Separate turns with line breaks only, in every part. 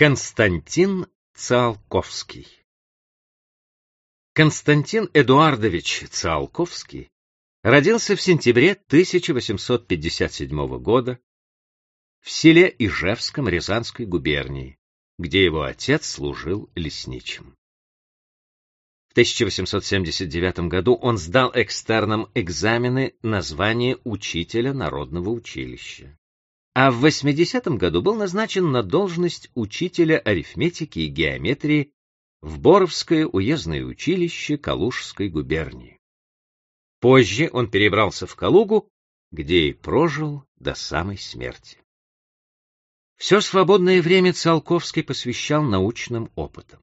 Константин Циолковский Константин Эдуардович Циолковский родился в сентябре 1857 года в селе Ижевском Рязанской губернии, где его отец служил лесничим. В 1879 году он сдал экстерном экзамены на звание учителя народного училища а в 80-м году был назначен на должность учителя арифметики и геометрии в Боровское уездное училище Калужской губернии. Позже он перебрался в Калугу, где и прожил до самой смерти. Все свободное время Циолковский посвящал научным опытам.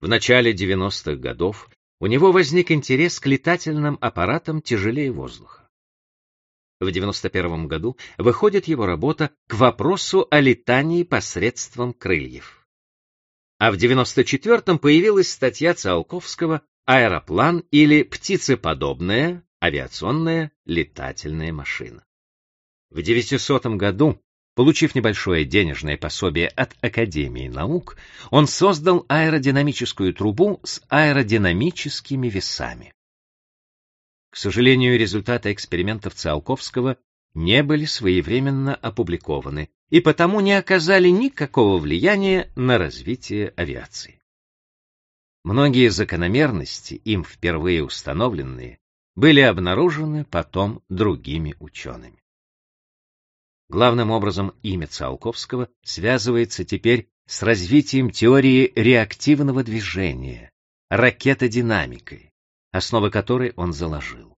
В начале 90-х годов у него возник интерес к летательным аппаратам тяжелее воздуха. В 91 году выходит его работа «К вопросу о летании посредством крыльев». А в 94-м появилась статья Циолковского «Аэроплан или птицеподобная авиационная летательная машина». В 900 году, получив небольшое денежное пособие от Академии наук, он создал аэродинамическую трубу с аэродинамическими весами. К сожалению, результаты экспериментов Циолковского не были своевременно опубликованы и потому не оказали никакого влияния на развитие авиации. Многие закономерности, им впервые установленные, были обнаружены потом другими учеными. Главным образом имя Циолковского связывается теперь с развитием теории реактивного движения, ракетодинамикой, основы которой он заложил.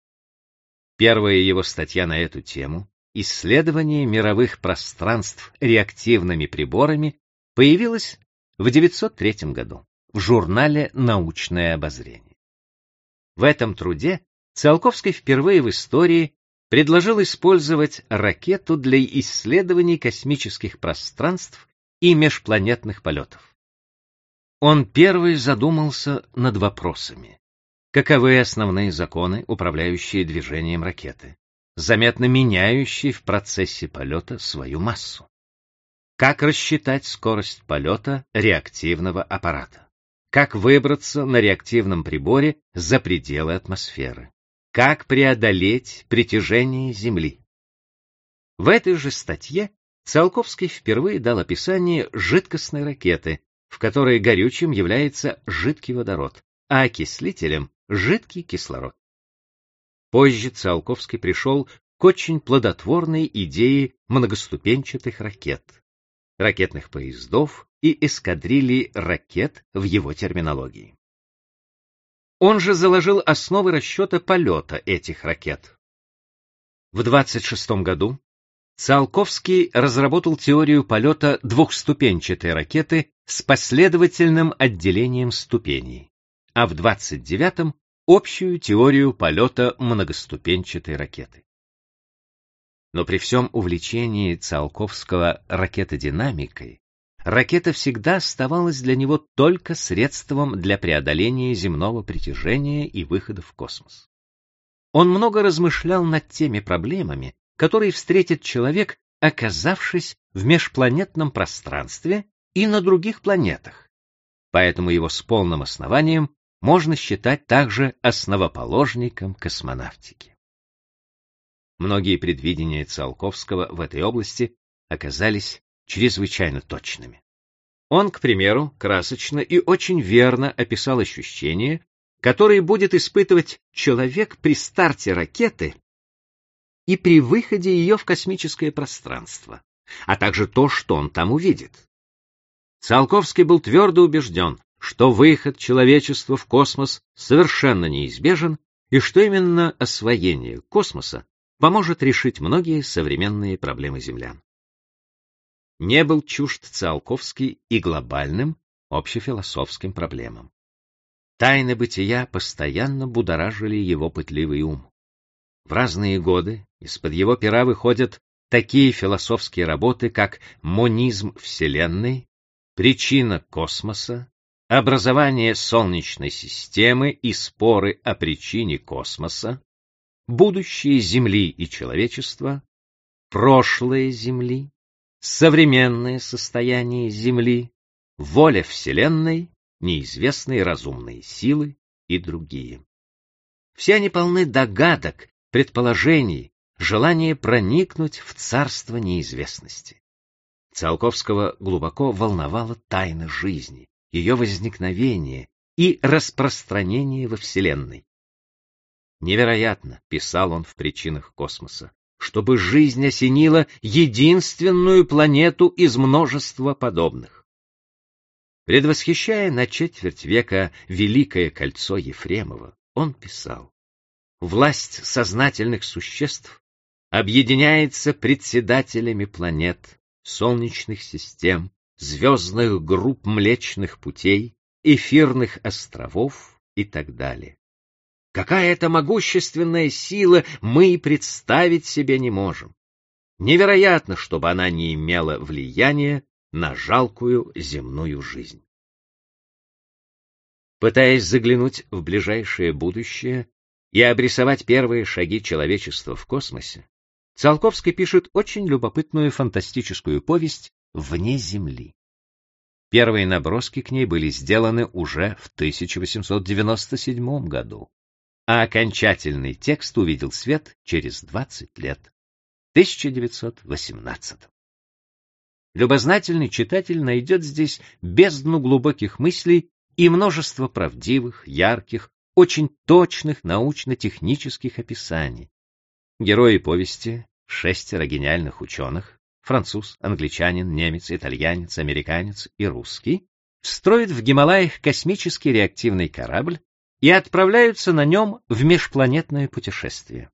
Первая его статья на эту тему «Исследование мировых пространств реактивными приборами» появилась в 903 году в журнале «Научное обозрение». В этом труде Циолковский впервые в истории предложил использовать ракету для исследований космических пространств и межпланетных полетов. Он первый задумался над вопросами Каковы основные законы, управляющие движением ракеты, заметно меняющие в процессе полета свою массу? Как рассчитать скорость полета реактивного аппарата? Как выбраться на реактивном приборе за пределы атмосферы? Как преодолеть притяжение Земли? В этой же статье Циолковский впервые дал описание жидкостной ракеты, в которой горючим является жидкий водород, а окислителем жидкий кислород. Позже Циолковский пришел к очень плодотворной идее многоступенчатых ракет, ракетных поездов и эскадрилий ракет в его терминологии. Он же заложил основы расчета полета этих ракет. В 26 году Циолковский разработал теорию полета двухступенчатой ракеты с последовательным отделением ступеней, а в 29-м общую теорию полета многоступенчатой ракеты. Но при всем увлечении Циолковского ракетодинамикой, ракета всегда оставалась для него только средством для преодоления земного притяжения и выхода в космос. Он много размышлял над теми проблемами, которые встретит человек, оказавшись в межпланетном пространстве и на других планетах. Поэтому его с полным основанием можно считать также основоположником космонавтики. Многие предвидения Циолковского в этой области оказались чрезвычайно точными. Он, к примеру, красочно и очень верно описал ощущения, которые будет испытывать человек при старте ракеты и при выходе ее в космическое пространство, а также то, что он там увидит. Циолковский был твердо убежден, что выход человечества в космос совершенно неизбежен и что именно освоение космоса поможет решить многие современные проблемы землян. Не был чужд Циолковский и глобальным общефилософским проблемам. Тайны бытия постоянно будоражили его пытливый ум. В разные годы из-под его пера выходят такие философские работы, как «Монизм Вселенной», «Причина космоса», образование Солнечной системы и споры о причине космоса, будущее Земли и человечества, прошлое Земли, современное состояние Земли, воля Вселенной, неизвестные разумные силы и другие. Все они полны догадок, предположений, желания проникнуть в царство неизвестности. Циолковского глубоко волновала тайна жизни, ее возникновение и распространение во Вселенной. Невероятно, писал он в причинах космоса, чтобы жизнь осенила единственную планету из множества подобных. Предвосхищая на четверть века Великое кольцо Ефремова, он писал, «Власть сознательных существ объединяется председателями планет, солнечных систем, звездных групп Млечных путей, эфирных островов и так далее. Какая это могущественная сила, мы и представить себе не можем. Невероятно, чтобы она не имела влияния на жалкую земную жизнь. Пытаясь заглянуть в ближайшее будущее и обрисовать первые шаги человечества в космосе, Циолковский пишет очень любопытную фантастическую повесть «Вне Земли». Первые наброски к ней были сделаны уже в 1897 году, а окончательный текст увидел свет через 20 лет, 1918. Любознательный читатель найдет здесь бездну глубоких мыслей и множество правдивых, ярких, очень точных научно-технических описаний, Герои повести — шестеро гениальных ученых, француз, англичанин, немец, итальянец, американец и русский, строят в Гималаях космический реактивный корабль и отправляются на нем в межпланетное путешествие.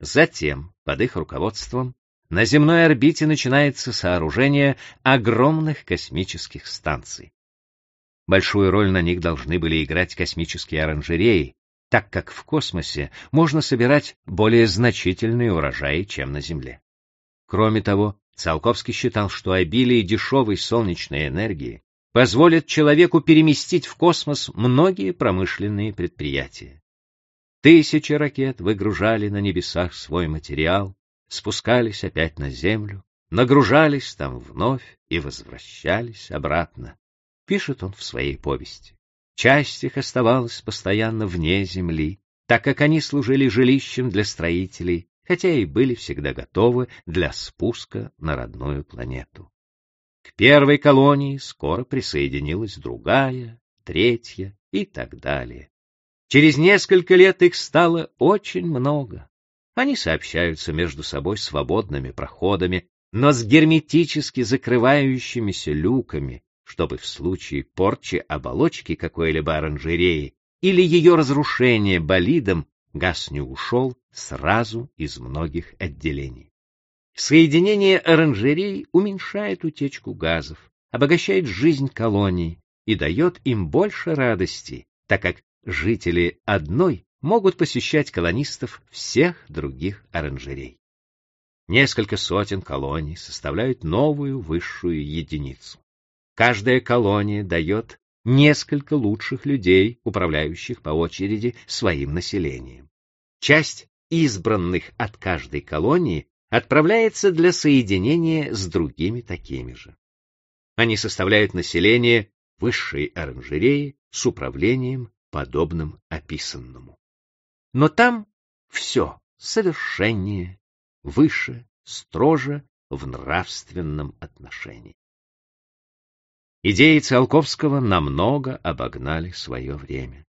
Затем, под их руководством, на земной орбите начинается сооружение огромных космических станций. Большую роль на них должны были играть космические оранжереи, так как в космосе можно собирать более значительные урожаи, чем на Земле. Кроме того, Циолковский считал, что обилие дешевой солнечной энергии позволит человеку переместить в космос многие промышленные предприятия. Тысячи ракет выгружали на небесах свой материал, спускались опять на Землю, нагружались там вновь и возвращались обратно, пишет он в своей повести. Часть их оставалась постоянно вне земли, так как они служили жилищем для строителей, хотя и были всегда готовы для спуска на родную планету. К первой колонии скоро присоединилась другая, третья и так далее. Через несколько лет их стало очень много. Они сообщаются между собой свободными проходами, но с герметически закрывающимися люками, чтобы в случае порчи оболочки какой-либо оранжереи или ее разрушения болидом газ не ушел сразу из многих отделений. Соединение оранжерей уменьшает утечку газов, обогащает жизнь колоний и дает им больше радости, так как жители одной могут посещать колонистов всех других оранжерей. Несколько сотен колоний составляют новую высшую единицу. Каждая колония дает несколько лучших людей, управляющих по очереди своим населением. Часть избранных от каждой колонии отправляется для соединения с другими такими же. Они составляют население высшей оранжереи с управлением, подобным описанному. Но там все совершеннее, выше, строже в нравственном отношении. Идеи Циолковского намного обогнали свое время.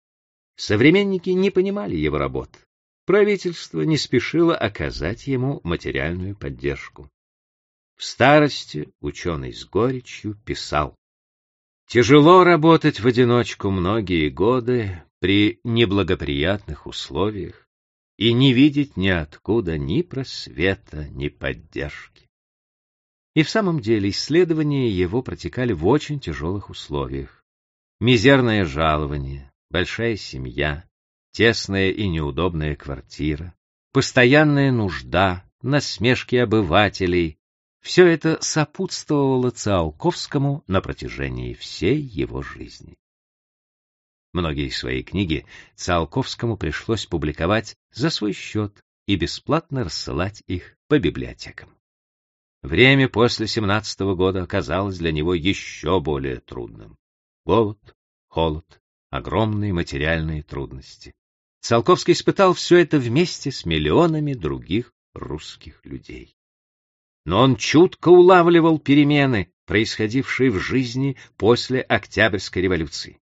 Современники не понимали его работ. Правительство не спешило оказать ему материальную поддержку. В старости ученый с горечью писал «Тяжело работать в одиночку многие годы при неблагоприятных условиях и не видеть ниоткуда ни просвета, ни поддержки. И в самом деле исследования его протекали в очень тяжелых условиях. Мизерное жалование, большая семья, тесная и неудобная квартира, постоянная нужда, насмешки обывателей — все это сопутствовало Циолковскому на протяжении всей его жизни. Многие свои книги Циолковскому пришлось публиковать за свой счет и бесплатно рассылать их по библиотекам. Время после семнадцатого года оказалось для него еще более трудным. Голод, холод, огромные материальные трудности. Циолковский испытал все это вместе с миллионами других русских людей. Но он чутко улавливал перемены, происходившие в жизни после Октябрьской революции.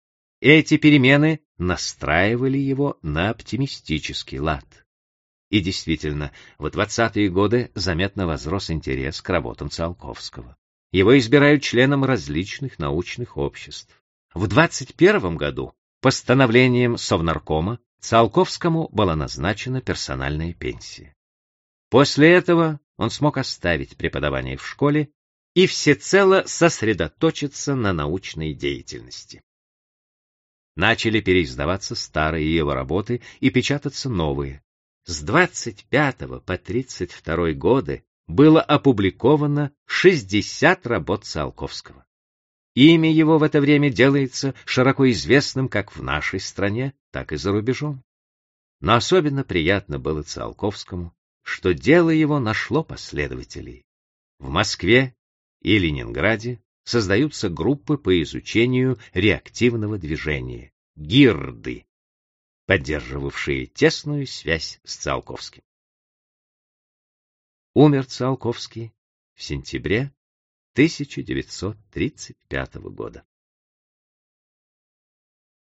Эти перемены настраивали его на оптимистический лад. И действительно, в 20-е годы заметно возрос интерес к работам Циолковского. Его избирают членом различных научных обществ. В 21 году постановлением Совнаркома Циолковскому была назначена персональная пенсия. После этого он смог оставить преподавание в школе и всецело сосредоточиться на научной деятельности. Начали переиздаваться старые его работы и печататься новые. С 25 по 32 годы было опубликовано 60 работ Циолковского. Имя его в это время делается широко известным как в нашей стране, так и за рубежом. Но особенно приятно было Циолковскому, что дело его нашло последователей. В Москве и Ленинграде создаются группы по изучению реактивного движения, ГИРДы, поддерживавшие тесную связь с Циолковским. Умер Циолковский в сентябре 1935 года.